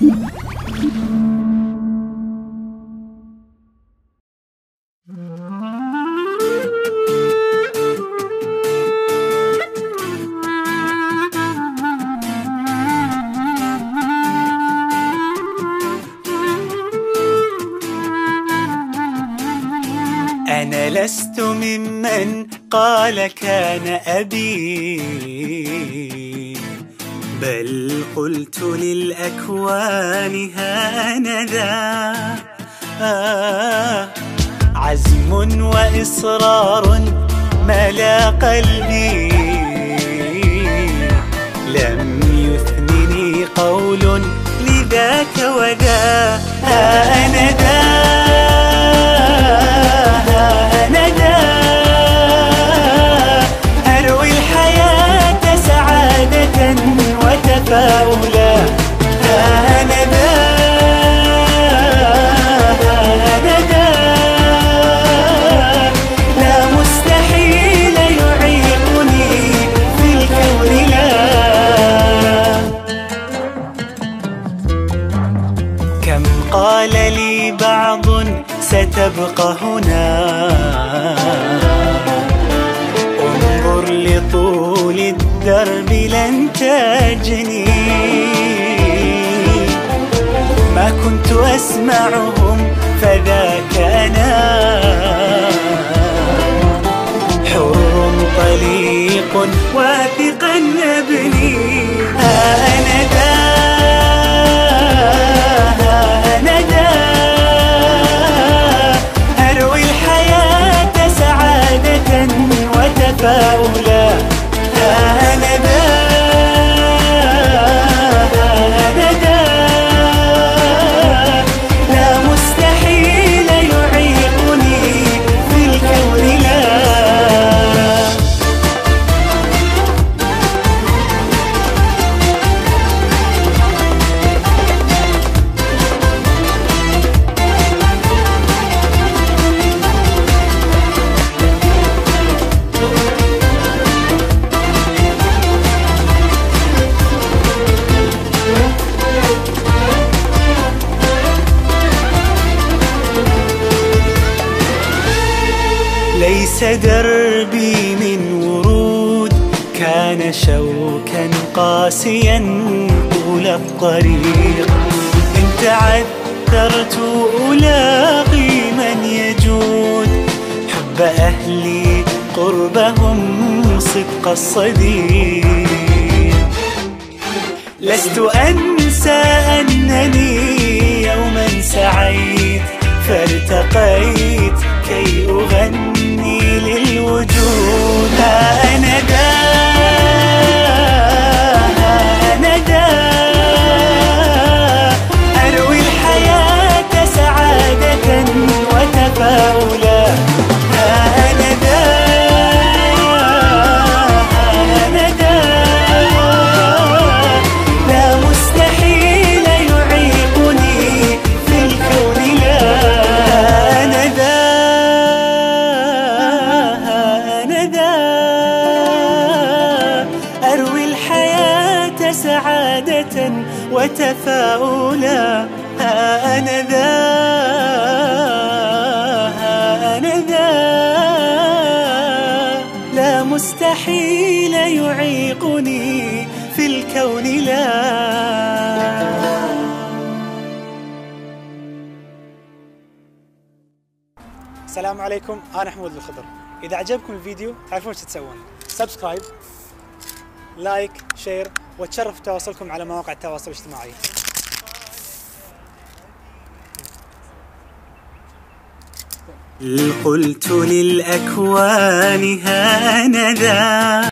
أنا لست ممن قال كان أبي. بل قلت للأكوان هانذا. آه عزم وإصرار ملا قلبي. لم يثنني قول لذاك وذا أنا لا مستحيل يعيقني في الكون لا كم قال لي بعض ستبقى هنا أسمعهم فذاك أنا حر طليق واثقا أبني أنا أروي الحياة سعادة وتفاؤلا. أنا ذا ليس دربي من ورود. كان شوكا قاسيا طول الطريق. إن تعثرت ألاقي من يجود. حب أهلي قربهم صدق الصديق. لست أنسى أنني سعادة وتفاؤلا ها أنا ذا ها أنا ذا. لا مستحيل يعيقني في الكون لا. السلام عليكم أنا حمود الخضر. إذا عجبكم الفيديو تعرفون إيش تسوون. subscribe like share. ونتشرف بتواصلكم على مواقع التواصل الاجتماعي. قلت للأكوان هانذا